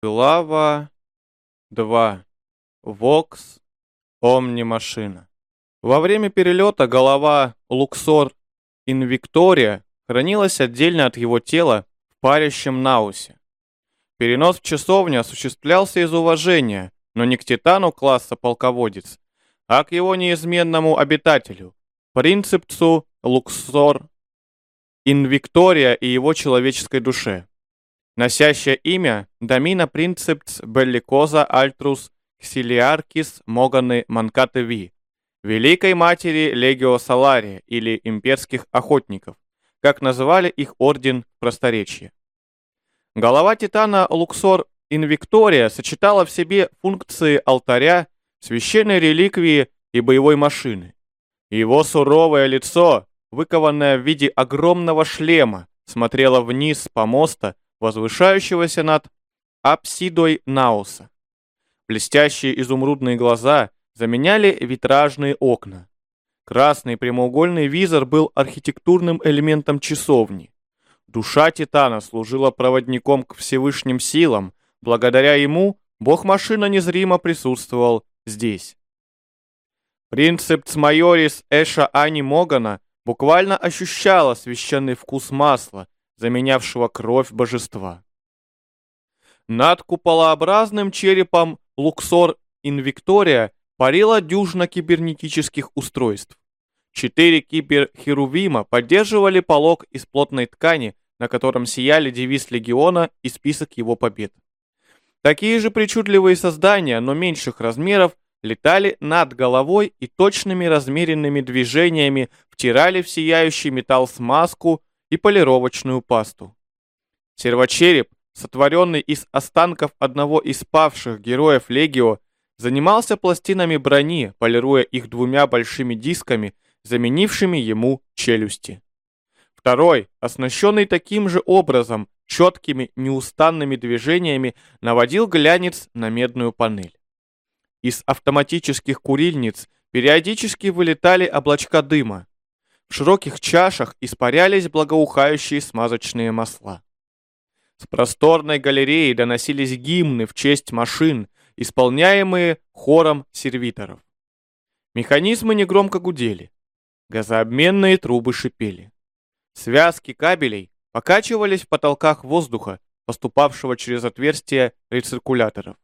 Глава 2. Вокс. Омни-машина. Во время перелета голова Луксор Инвиктория хранилась отдельно от его тела в парящем наусе. Перенос в часовню осуществлялся из уважения, но не к титану класса полководец, а к его неизменному обитателю, принципцу Луксор Инвиктория и его человеческой душе носящее имя Домина Принцепс Белликоза Альтрус Ксилиаркис Моганы Манкаты Ви, Великой Матери Легио Салария или имперских охотников, как называли их орден в просторечии. Голова Титана Луксор Инвиктория сочетала в себе функции алтаря, священной реликвии и боевой машины. Его суровое лицо, выкованное в виде огромного шлема, смотрело вниз с помоста, возвышающегося над апсидой Науса. Блестящие изумрудные глаза заменяли витражные окна. Красный прямоугольный визор был архитектурным элементом часовни. Душа Титана служила проводником к Всевышним силам, благодаря ему бог-машина незримо присутствовал здесь. Принцепс майорис Эша Ани Могана буквально ощущала священный вкус масла, заменявшего кровь божества. Над куполообразным черепом Луксор Инвиктория парила дюжина кибернетических устройств. Четыре киберхерувима поддерживали полог из плотной ткани, на котором сияли девиз легиона и список его побед. Такие же причудливые создания, но меньших размеров, летали над головой и точными размеренными движениями втирали в сияющий металл смазку и полировочную пасту. Сервочереп, сотворенный из останков одного из павших героев Легио, занимался пластинами брони, полируя их двумя большими дисками, заменившими ему челюсти. Второй, оснащенный таким же образом, четкими, неустанными движениями, наводил глянец на медную панель. Из автоматических курильниц периодически вылетали облачка дыма, в широких чашах испарялись благоухающие смазочные масла. С просторной галереи доносились гимны в честь машин, исполняемые хором сервиторов. Механизмы негромко гудели. Газообменные трубы шипели. Связки кабелей покачивались в потолках воздуха, поступавшего через отверстия рециркуляторов.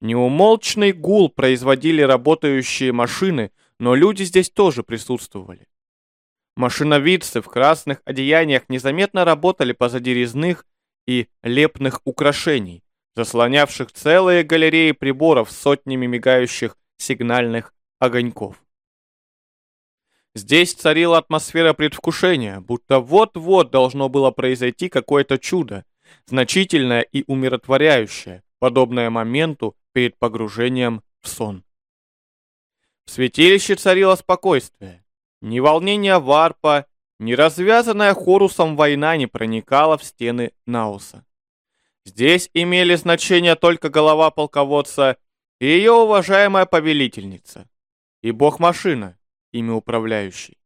Неумолчный гул производили работающие машины, но люди здесь тоже присутствовали. Машиновидцы в красных одеяниях незаметно работали позади резных и лепных украшений, заслонявших целые галереи приборов с сотнями мигающих сигнальных огоньков. Здесь царила атмосфера предвкушения, будто вот-вот должно было произойти какое-то чудо, значительное и умиротворяющее, подобное моменту перед погружением в сон. В святилище царило спокойствие. Ни волнение варпа, ни развязанная Хорусом война не проникала в стены Науса. Здесь имели значение только голова полководца и ее уважаемая повелительница, и бог-машина, ими управляющий.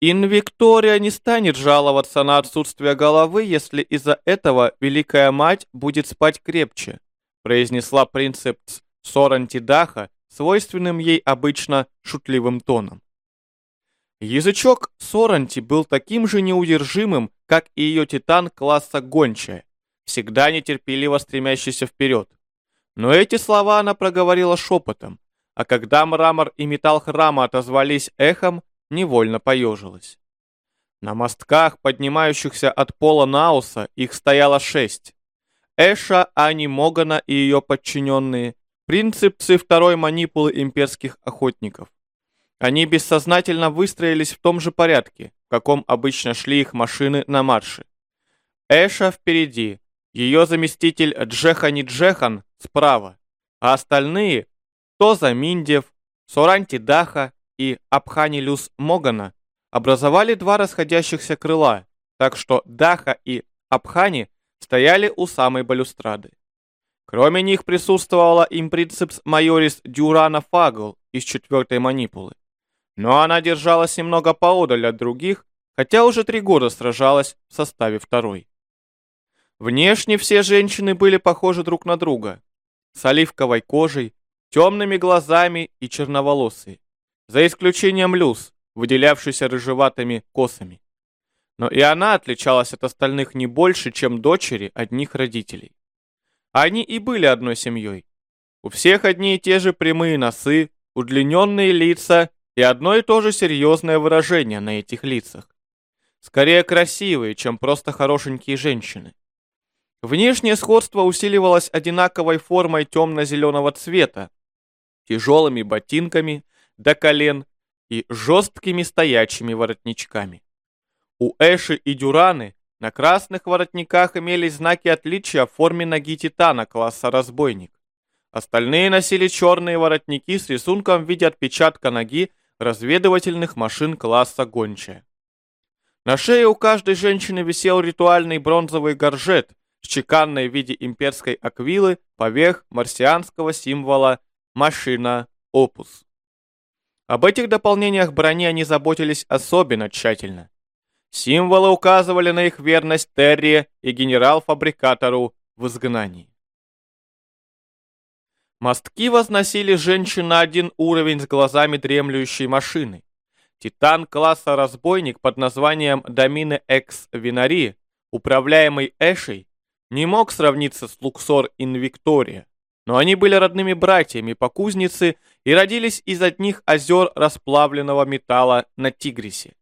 Инвиктория не станет жаловаться на отсутствие головы, если из-за этого Великая Мать будет спать крепче, произнесла принцепс Сорантидаха свойственным ей обычно шутливым тоном. Язычок Соранти был таким же неудержимым, как и ее титан класса гончая, всегда нетерпеливо стремящийся вперед. Но эти слова она проговорила шепотом, а когда мрамор и металл храма отозвались эхом, невольно поежилась. На мостках, поднимающихся от пола Науса, их стояло шесть. Эша, Ани Могана и ее подчиненные, Принципцы второй манипулы имперских охотников. Они бессознательно выстроились в том же порядке, в каком обычно шли их машины на марше. Эша впереди, ее заместитель Джехани Джехан справа, а остальные Тоза Миндев, Соранти Даха и Абханилюс Могана образовали два расходящихся крыла, так что Даха и Абхани стояли у самой балюстрады. Кроме них присутствовала импринципс майорис Дюрана Фагл из четвертой манипулы. Но она держалась немного поодаль от других, хотя уже три года сражалась в составе второй. Внешне все женщины были похожи друг на друга. С оливковой кожей, темными глазами и черноволосые. За исключением Люс, выделявшейся рыжеватыми косами. Но и она отличалась от остальных не больше, чем дочери одних родителей. Они и были одной семьей. У всех одни и те же прямые носы, удлиненные лица и одно и то же серьезное выражение на этих лицах. Скорее красивые, чем просто хорошенькие женщины. Внешнее сходство усиливалось одинаковой формой темно-зеленого цвета, тяжелыми ботинками до колен и жесткими стоячими воротничками. У Эши и Дюраны на красных воротниках имелись знаки отличия в форме ноги Титана класса разбойник. Остальные носили черные воротники с рисунком в виде отпечатка ноги разведывательных машин класса гончая. На шее у каждой женщины висел ритуальный бронзовый горжет с чеканной в виде имперской аквилы поверх марсианского символа «машина опус». Об этих дополнениях брони они заботились особенно тщательно. Символы указывали на их верность Терри и генерал-фабрикатору в изгнании. Мостки возносили женщин на один уровень с глазами дремлющей машины. Титан класса разбойник под названием Домине Экс Винари, управляемый Эшей, не мог сравниться с Луксор Инвиктория, но они были родными братьями по кузнице и родились из одних озер расплавленного металла на Тигрисе.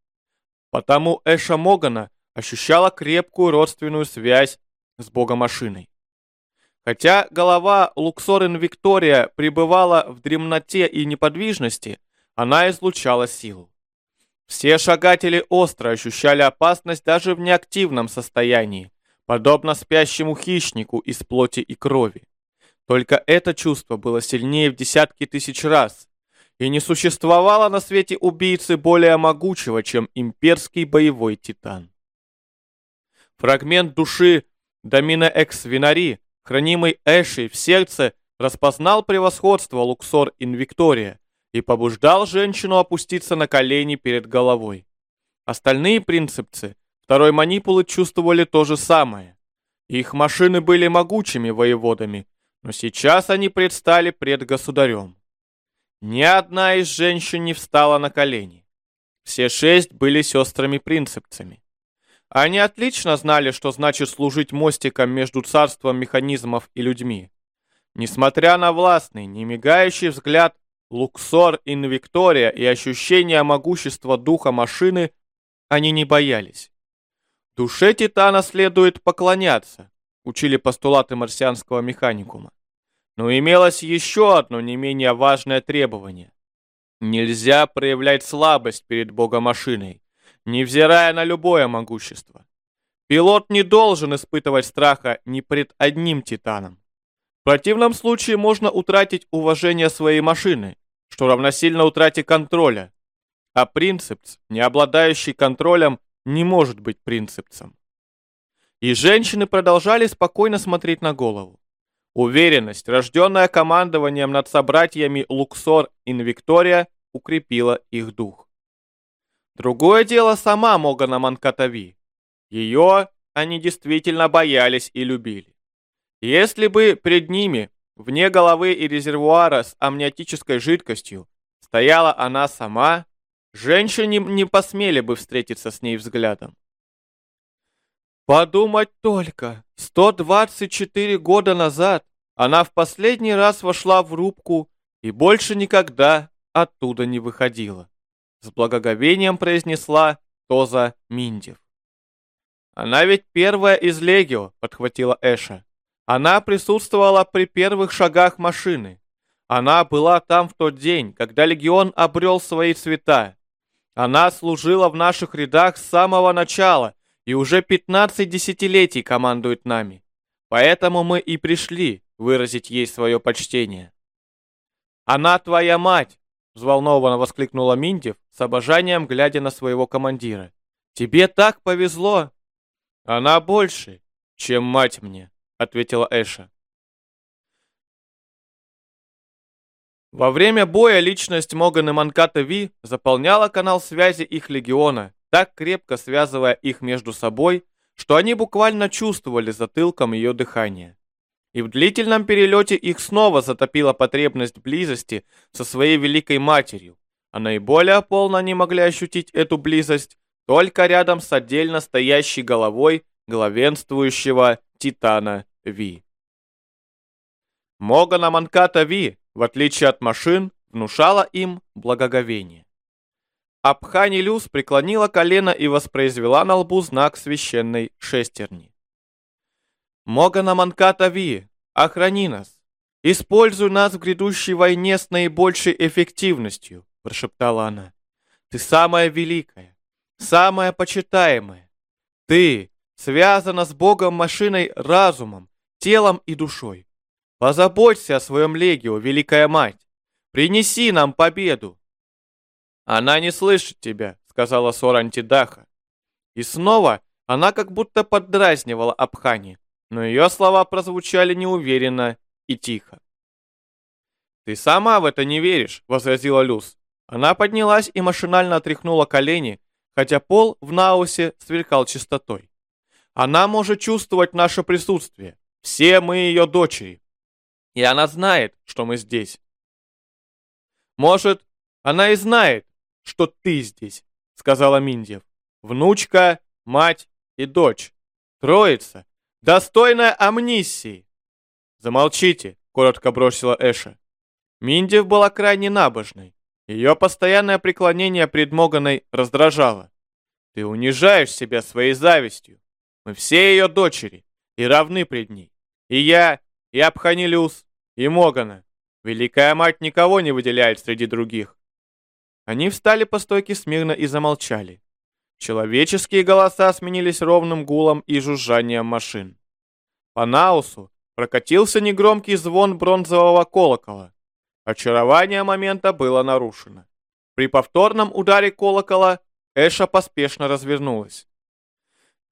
Потому Эша Могана ощущала крепкую родственную связь с богомашиной. Хотя голова Луксорин Виктория пребывала в дремноте и неподвижности, она излучала силу. Все шагатели остро ощущали опасность даже в неактивном состоянии, подобно спящему хищнику из плоти и крови. Только это чувство было сильнее в десятки тысяч раз, и не существовало на свете убийцы более могучего, чем имперский боевой титан. Фрагмент души Домина Экс Винари, хранимый Эшей в сердце, распознал превосходство Луксор Инвиктория и побуждал женщину опуститься на колени перед головой. Остальные принципцы второй манипулы чувствовали то же самое. Их машины были могучими воеводами, но сейчас они предстали пред государем. Ни одна из женщин не встала на колени. Все шесть были сестрами-принципцами. Они отлично знали, что значит служить мостиком между царством механизмов и людьми. Несмотря на властный, не мигающий взгляд Луксор Инвиктория и ощущение могущества духа машины, они не боялись. Душе Титана следует поклоняться, учили постулаты марсианского механикума. Но имелось еще одно не менее важное требование. Нельзя проявлять слабость перед богомашиной, невзирая на любое могущество. Пилот не должен испытывать страха ни пред одним титаном. В противном случае можно утратить уважение своей машины, что равносильно утрате контроля. А принципс, не обладающий контролем, не может быть принципцем. И женщины продолжали спокойно смотреть на голову. Уверенность, рожденная командованием над собратьями Луксор и Виктория, укрепила их дух. Другое дело сама Могана Манкатави. Ее они действительно боялись и любили. Если бы пред ними, вне головы и резервуара с амниотической жидкостью, стояла она сама, женщины не посмели бы встретиться с ней взглядом. Подумать только, 124 года назад она в последний раз вошла в рубку и больше никогда оттуда не выходила. С благоговением произнесла Тоза Миндев. Она ведь первая из Легио, подхватила Эша. Она присутствовала при первых шагах машины. Она была там в тот день, когда Легион обрел свои цвета. Она служила в наших рядах с самого начала и уже 15 десятилетий командует нами. Поэтому мы и пришли выразить ей свое почтение. «Она твоя мать!» — взволнованно воскликнула Миндев, с обожанием глядя на своего командира. «Тебе так повезло!» «Она больше, чем мать мне», — ответила Эша. Во время боя личность Моган и Манката Ви заполняла канал связи их легиона, так крепко связывая их между собой, что они буквально чувствовали затылком ее дыхание. И в длительном перелете их снова затопила потребность близости со своей великой матерью, а наиболее полно они могли ощутить эту близость только рядом с отдельно стоящей головой главенствующего Титана Ви. Могана Манката Ви, в отличие от машин, внушала им благоговение. Абхани Люс преклонила колено и воспроизвела на лбу знак священной шестерни. Могана Манката Ви, охрани нас. Используй нас в грядущей войне с наибольшей эффективностью, прошептала она. Ты самая великая, самая почитаемая. Ты связана с Богом машиной разумом, телом и душой. Позаботься о своем легио, Великая Мать. Принеси нам победу. Она не слышит тебя, сказала Сор Антидаха. И снова она как будто поддразнивала Абхани, но ее слова прозвучали неуверенно и тихо. «Ты сама в это не веришь», — возразила Люс. Она поднялась и машинально отряхнула колени, хотя пол в Наусе сверкал чистотой. Она может чувствовать наше присутствие. Все мы ее дочери. И она знает, что мы здесь. Может, она и знает, что ты здесь, сказала Миндьев. Внучка, мать и дочь. Троица, достойная амнисии. Замолчите, коротко бросила Эша. Миндьев была крайне набожной. Ее постоянное преклонение пред Моганой раздражало. Ты унижаешь себя своей завистью. Мы все ее дочери и равны пред ней. И я, и Абханилюс, и Могана. Великая мать никого не выделяет среди других. Они встали по стойке смирно и замолчали. Человеческие голоса сменились ровным гулом и жужжанием машин. По Наусу прокатился негромкий звон бронзового колокола. Очарование момента было нарушено. При повторном ударе колокола Эша поспешно развернулась.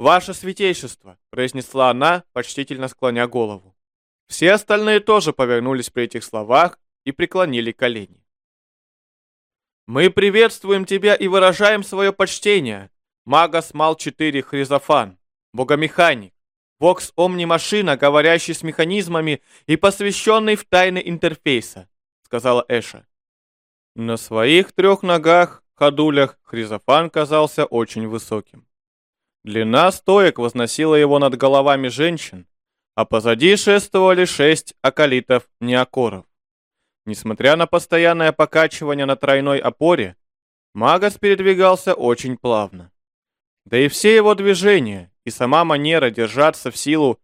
«Ваше святейшество!» — произнесла она, почтительно склоня голову. Все остальные тоже повернулись при этих словах и преклонили колени. «Мы приветствуем тебя и выражаем свое почтение, Магас Мал-4 Хризофан, богомеханик, Вокс Омни Машина, говорящий с механизмами и посвященный в тайны интерфейса», — сказала Эша. На своих трех ногах, ходулях, Хризофан казался очень высоким. Длина стоек возносила его над головами женщин, а позади шествовали шесть акалитов-неокоров. Несмотря на постоянное покачивание на тройной опоре, Магас передвигался очень плавно. Да и все его движения и сама манера держаться в силу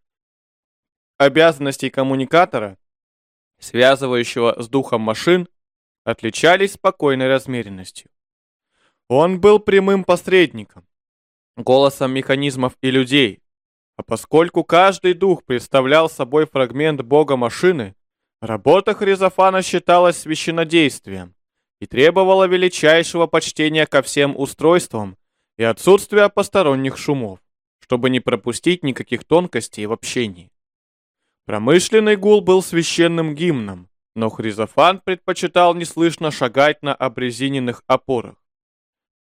обязанностей коммуникатора, связывающего с духом машин, отличались спокойной размеренностью. Он был прямым посредником, голосом механизмов и людей, а поскольку каждый дух представлял собой фрагмент бога машины, работа Хризофана считалась священнодействием и требовала величайшего почтения ко всем устройствам и отсутствия посторонних шумов, чтобы не пропустить никаких тонкостей в общении. Промышленный гул был священным гимном, но Хризофан предпочитал неслышно шагать на обрезиненных опорах.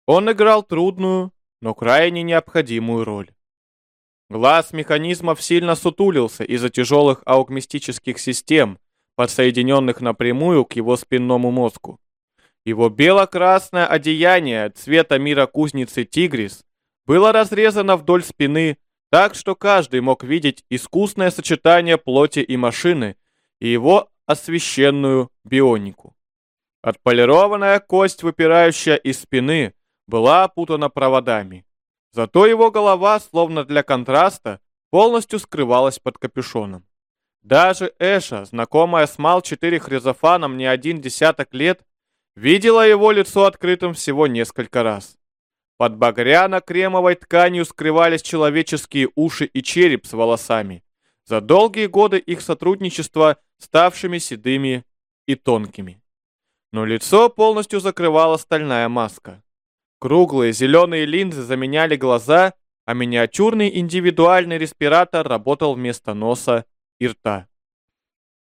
Он играл трудную, но крайне необходимую роль. Глаз механизмов сильно сутулился из-за тяжелых аукмистических систем, подсоединенных напрямую к его спинному мозгу. Его бело-красное одеяние цвета мира кузницы Тигрис было разрезано вдоль спины, так что каждый мог видеть искусное сочетание плоти и машины и его освященную бионику. Отполированная кость, выпирающая из спины, была опутана проводами. Зато его голова, словно для контраста, полностью скрывалась под капюшоном. Даже Эша, знакомая с Мал-4 Хризофаном не один десяток лет, видела его лицо открытым всего несколько раз. Под багряно-кремовой тканью скрывались человеческие уши и череп с волосами, за долгие годы их сотрудничества ставшими седыми и тонкими. Но лицо полностью закрывала стальная маска. Круглые зеленые линзы заменяли глаза, а миниатюрный индивидуальный респиратор работал вместо носа и рта.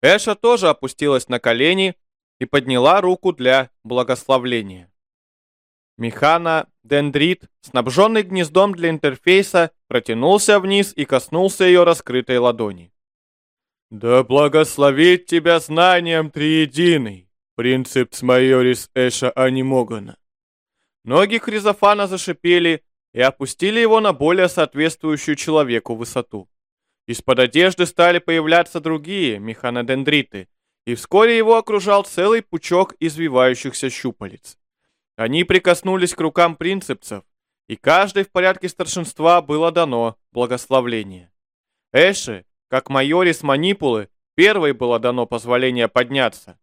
Эша тоже опустилась на колени и подняла руку для благословления. Механа Дендрит, снабженный гнездом для интерфейса, протянулся вниз и коснулся ее раскрытой ладони. «Да благословит тебя знанием Триединый, принцип майорис Эша Анимогана». Ноги Хризофана зашипели и опустили его на более соответствующую человеку высоту. Из-под одежды стали появляться другие механодендриты, и вскоре его окружал целый пучок извивающихся щупалец. Они прикоснулись к рукам принципцев, и каждой в порядке старшинства было дано благословление. Эши, как майорис манипулы, первой было дано позволение подняться.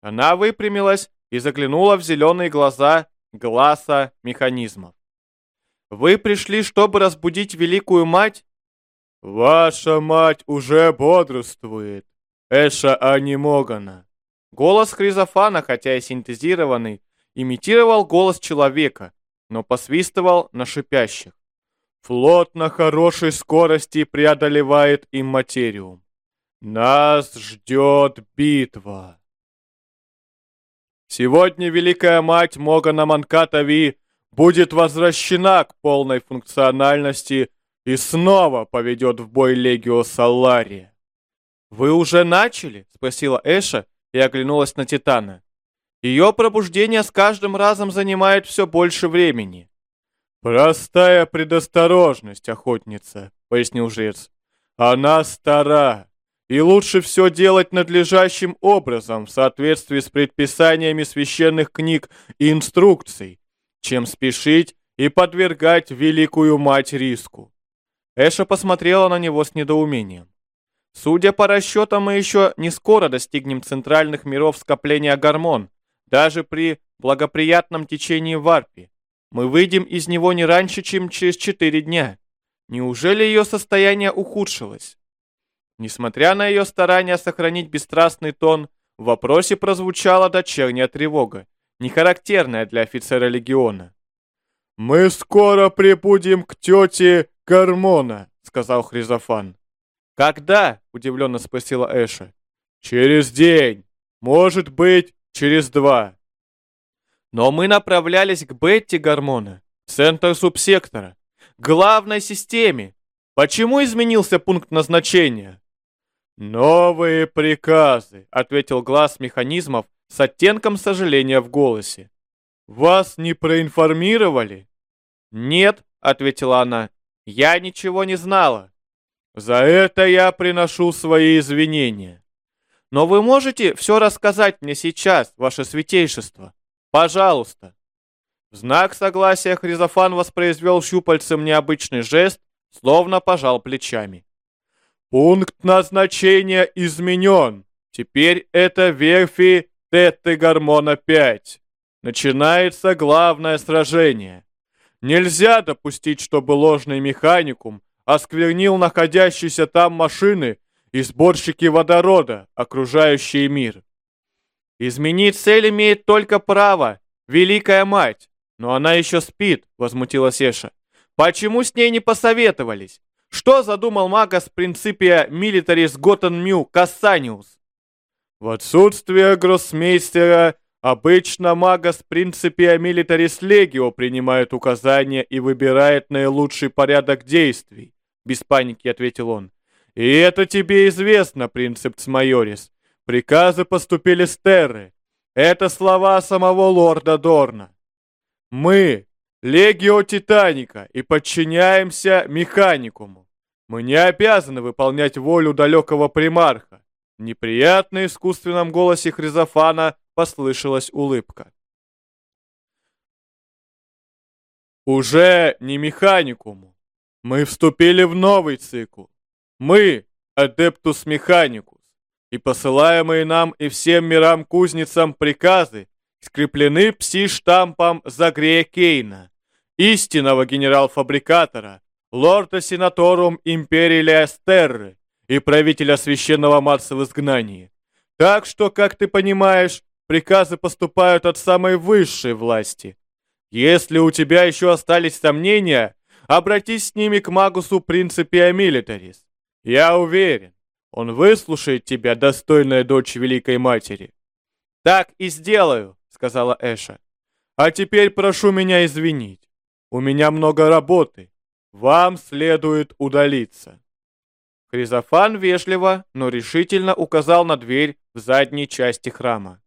Она выпрямилась и заглянула в зеленые глаза глаза механизмов. «Вы пришли, чтобы разбудить Великую Мать?» «Ваша мать уже бодрствует, Эша Анимогана». Голос Хризофана, хотя и синтезированный, имитировал голос человека, но посвистывал на шипящих. Флот на хорошей скорости преодолевает им материум. Нас ждет битва. Сегодня Великая Мать Могана Манкатави будет возвращена к полной функциональности и снова поведет в бой Легио Салария. «Вы уже начали?» — спросила Эша и оглянулась на Титана. Ее пробуждение с каждым разом занимает все больше времени. «Простая предосторожность, охотница», — пояснил жрец. «Она стара, и лучше все делать надлежащим образом в соответствии с предписаниями священных книг и инструкций, чем спешить и подвергать Великую Мать риску». Эша посмотрела на него с недоумением. «Судя по расчетам, мы еще не скоро достигнем центральных миров скопления гормон, даже при благоприятном течении варпи. Мы выйдем из него не раньше, чем через четыре дня. Неужели ее состояние ухудшилось? Несмотря на ее старания сохранить бесстрастный тон, в вопросе прозвучала дочерняя тревога, не характерная для офицера легиона. «Мы скоро прибудем к тете Гормона», — сказал Хризофан. «Когда?» — удивленно спросила Эша. «Через день. Может быть, через два. Но мы направлялись к Бетти гормона, центр субсектора, главной системе. Почему изменился пункт назначения? Новые приказы, ответил глаз механизмов с оттенком сожаления в голосе. Вас не проинформировали? Нет, ответила она. Я ничего не знала. За это я приношу свои извинения. Но вы можете все рассказать мне сейчас, ваше святейшество? Пожалуйста. В знак согласия Хризофан воспроизвел щупальцем необычный жест, словно пожал плечами. Пункт назначения изменен. Теперь это верфи Тетты Гормона 5. Начинается главное сражение. Нельзя допустить, чтобы ложный механикум осквернил находящиеся там машины и сборщики водорода, окружающие мир. Изменить цель имеет только право, Великая Мать. Но она еще спит, возмутилась Эша. Почему с ней не посоветовались? Что задумал Магас Принципия Милитарис Готен Мю Кассаниус? В отсутствие гроссмейстера обычно Магас Принципия Милитарис Легио принимает указания и выбирает наилучший порядок действий, без паники ответил он. И это тебе известно, принцепс майорис. Приказы поступили с Терры. Это слова самого лорда Дорна. Мы — Легио Титаника и подчиняемся механикуму. Мы не обязаны выполнять волю далекого примарха. В неприятно искусственном голосе Хризофана послышалась улыбка. Уже не механикуму. Мы вступили в новый цикл. Мы, Адептус Механикус, и посылаемые нам и всем мирам-кузницам приказы скреплены пси-штампом Загрея Кейна, истинного генерал-фабрикатора, лорда-сенаторум Империи Леостерры и правителя Священного Марса в изгнании. Так что, как ты понимаешь, приказы поступают от самой высшей власти. Если у тебя еще остались сомнения, обратись с ними к Магусу Принципиа Милитарис. Я уверен, он выслушает тебя, достойная дочь Великой Матери. Так и сделаю, сказала Эша. А теперь прошу меня извинить. У меня много работы. вам следует удалиться». Хризофан вежливо, но решительно указал на дверь в задней части храма.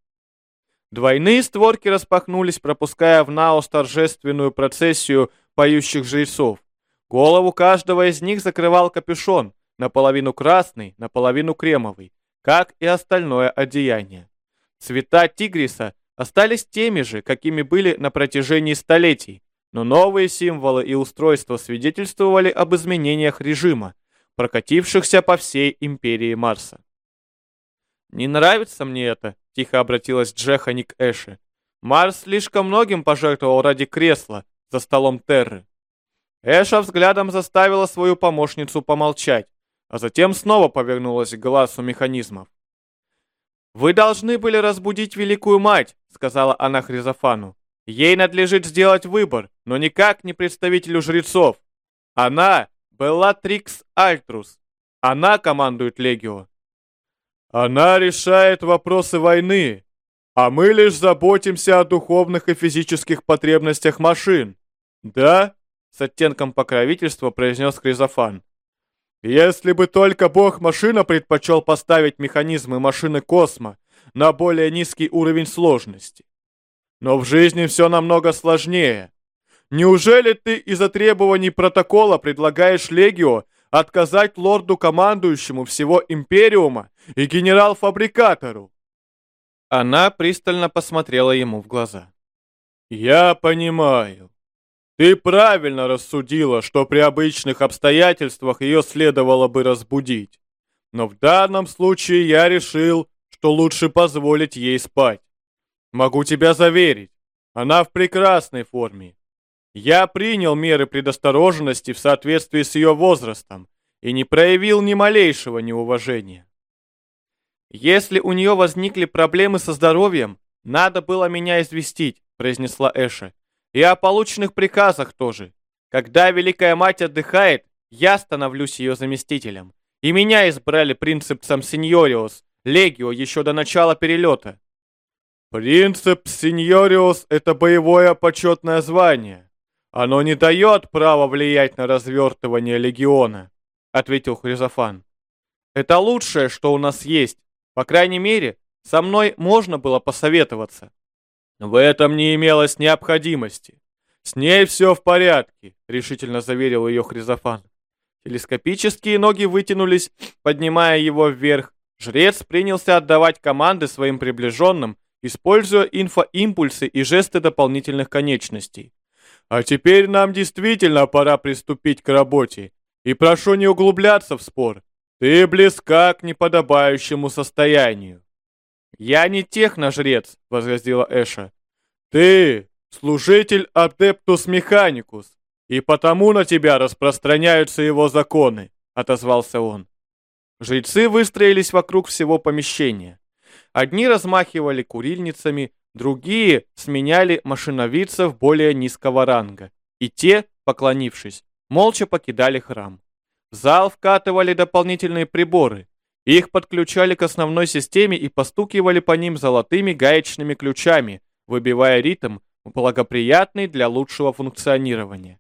Двойные створки распахнулись, пропуская в Наос торжественную процессию поющих жрецов. Голову каждого из них закрывал капюшон, наполовину красный, наполовину кремовый, как и остальное одеяние. Цвета тигриса остались теми же, какими были на протяжении столетий, но новые символы и устройства свидетельствовали об изменениях режима, прокатившихся по всей империи Марса. «Не нравится мне это», — тихо обратилась Джехани к Эше. «Марс слишком многим пожертвовал ради кресла за столом Терры». Эша взглядом заставила свою помощницу помолчать, а затем снова повернулась к глазу механизмов. «Вы должны были разбудить Великую Мать», — сказала она Хризофану. «Ей надлежит сделать выбор, но никак не представителю жрецов. Она была Трикс Альтрус. Она командует Легио». «Она решает вопросы войны, а мы лишь заботимся о духовных и физических потребностях машин. Да?» С оттенком покровительства произнес Хризофан. Если бы только бог-машина предпочел поставить механизмы машины Космо на более низкий уровень сложности. Но в жизни все намного сложнее. Неужели ты из-за требований протокола предлагаешь Легио отказать лорду-командующему всего Империума и генерал-фабрикатору? Она пристально посмотрела ему в глаза. «Я понимаю. Ты правильно рассудила, что при обычных обстоятельствах ее следовало бы разбудить. Но в данном случае я решил, что лучше позволить ей спать. Могу тебя заверить, она в прекрасной форме. Я принял меры предосторожности в соответствии с ее возрастом и не проявил ни малейшего неуважения. Если у нее возникли проблемы со здоровьем, надо было меня известить, произнесла Эша. И о полученных приказах тоже. Когда Великая Мать отдыхает, я становлюсь ее заместителем. И меня избрали принципсом Синьориус, Легио, еще до начала перелета. Принцип Синьориус — это боевое почетное звание. Оно не дает права влиять на развертывание Легиона, — ответил Хризофан. Это лучшее, что у нас есть. По крайней мере, со мной можно было посоветоваться. В этом не имелось необходимости. С ней все в порядке, решительно заверил ее Хризофан. Телескопические ноги вытянулись, поднимая его вверх. Жрец принялся отдавать команды своим приближенным, используя инфоимпульсы и жесты дополнительных конечностей. А теперь нам действительно пора приступить к работе. И прошу не углубляться в спор. Ты близка к неподобающему состоянию. «Я не техножрец», — возразила Эша. «Ты служитель Адептус Механикус, и потому на тебя распространяются его законы», — отозвался он. Жрецы выстроились вокруг всего помещения. Одни размахивали курильницами, другие сменяли машиновицев более низкого ранга, и те, поклонившись, молча покидали храм. В зал вкатывали дополнительные приборы, их подключали к основной системе и постукивали по ним золотыми гаечными ключами, выбивая ритм, благоприятный для лучшего функционирования.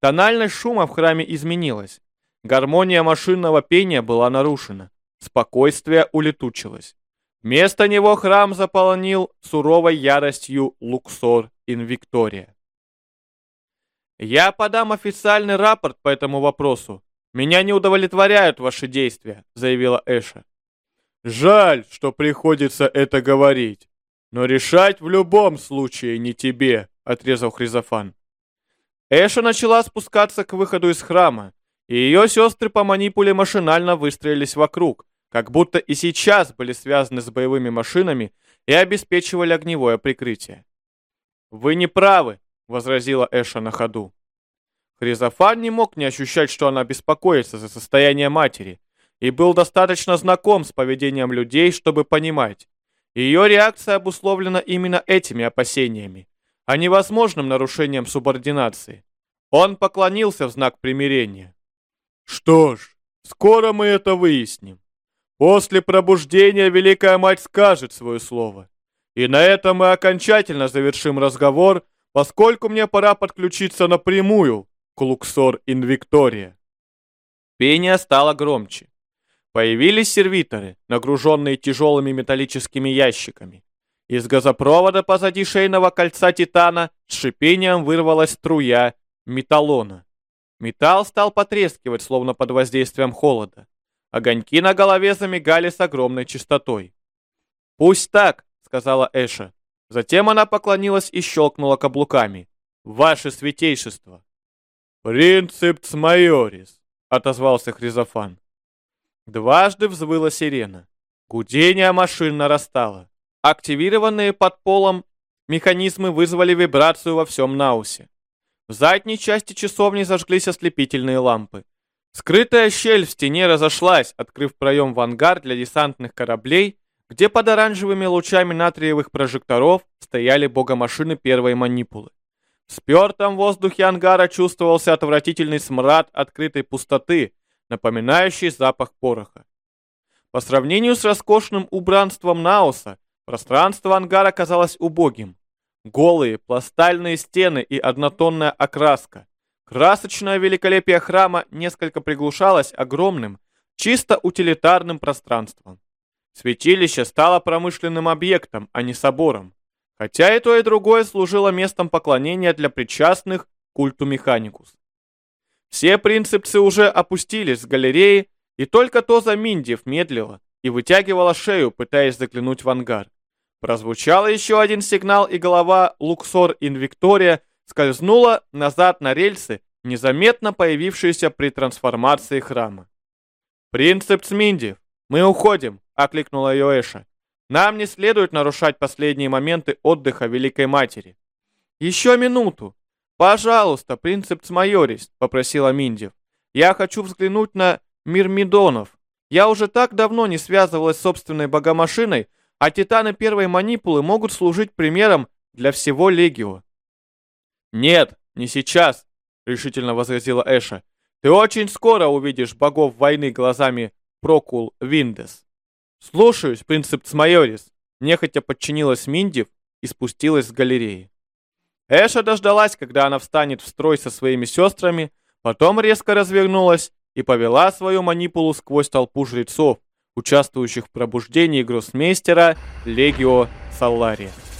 Тональность шума в храме изменилась. Гармония машинного пения была нарушена. Спокойствие улетучилось. Вместо него храм заполонил суровой яростью Луксор Инвиктория. «Я подам официальный рапорт по этому вопросу», «Меня не удовлетворяют ваши действия», — заявила Эша. «Жаль, что приходится это говорить, но решать в любом случае не тебе», — отрезал Хризофан. Эша начала спускаться к выходу из храма, и ее сестры по манипуле машинально выстроились вокруг, как будто и сейчас были связаны с боевыми машинами и обеспечивали огневое прикрытие. «Вы не правы», — возразила Эша на ходу. Хризофан не мог не ощущать, что она беспокоится за состояние матери, и был достаточно знаком с поведением людей, чтобы понимать. Ее реакция обусловлена именно этими опасениями, а невозможным нарушением субординации. Он поклонился в знак примирения. «Что ж, скоро мы это выясним. После пробуждения Великая Мать скажет свое слово. И на этом мы окончательно завершим разговор, поскольку мне пора подключиться напрямую Клуксор Инвиктория. Пение стало громче. Появились сервиторы, нагруженные тяжелыми металлическими ящиками. Из газопровода позади шейного кольца Титана с шипением вырвалась струя металлона. Металл стал потрескивать, словно под воздействием холода. Огоньки на голове замигали с огромной частотой. «Пусть так», — сказала Эша. Затем она поклонилась и щелкнула каблуками. «Ваше святейшество!» «Принцепс майорис», — отозвался Хризофан. Дважды взвыла сирена. Гудение машин нарастало. Активированные под полом механизмы вызвали вибрацию во всем Наусе. В задней части часовни зажглись ослепительные лампы. Скрытая щель в стене разошлась, открыв проем в ангар для десантных кораблей, где под оранжевыми лучами натриевых прожекторов стояли богомашины первой манипулы. В спертом воздухе ангара чувствовался отвратительный смрад открытой пустоты, напоминающий запах пороха. По сравнению с роскошным убранством Наоса, пространство ангара казалось убогим. Голые, пластальные стены и однотонная окраска, Красочное великолепие храма несколько приглушалось огромным, чисто утилитарным пространством. Святилище стало промышленным объектом, а не собором, хотя и то, и другое служило местом поклонения для причастных к культу Механикус. Все принципцы уже опустились с галереи, и только Тоза Миндев медлила и вытягивала шею, пытаясь заглянуть в ангар. Прозвучал еще один сигнал, и голова Луксор Инвиктория скользнула назад на рельсы, незаметно появившиеся при трансформации храма. «Принцип Сминди, мы уходим!» — окликнула ее Эша. «Нам не следует нарушать последние моменты отдыха Великой Матери». «Еще минуту!» «Пожалуйста, принцип Майорис», — попросила Миндев. «Я хочу взглянуть на Мирмидонов. Я уже так давно не связывалась с собственной богомашиной, а титаны первой манипулы могут служить примером для всего Легио. «Нет, не сейчас», — решительно возразила Эша. «Ты очень скоро увидишь богов войны глазами Прокул Виндес». «Слушаюсь, принцип Цмайорис», — нехотя подчинилась Миндив и спустилась с галереи. Эша дождалась, когда она встанет в строй со своими сестрами, потом резко развернулась и повела свою манипулу сквозь толпу жрецов, участвующих в пробуждении гроссмейстера Легио Саллария.